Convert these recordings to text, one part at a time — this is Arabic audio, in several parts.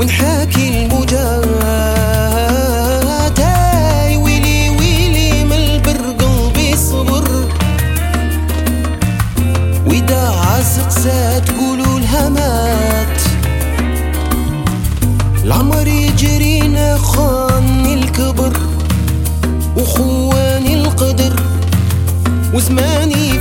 ونحاكي المجاة هاي ويلي ويلي من البر قلبي صبر وإذا عزت زاد قولوا لها مات العمر يجرينا خاني الكبر وخواني القدر وزماني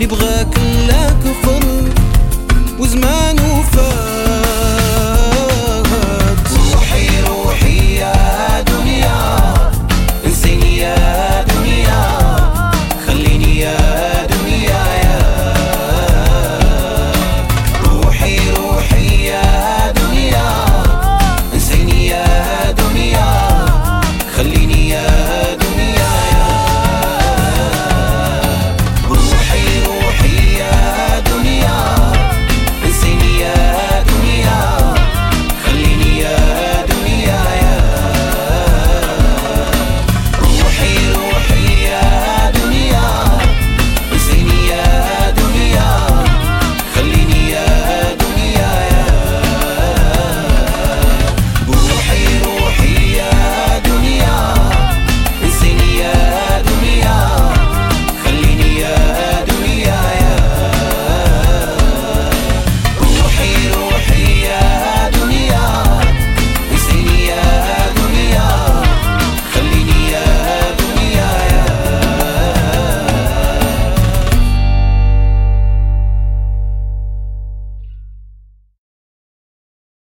نبغاك بغاك لا كفر.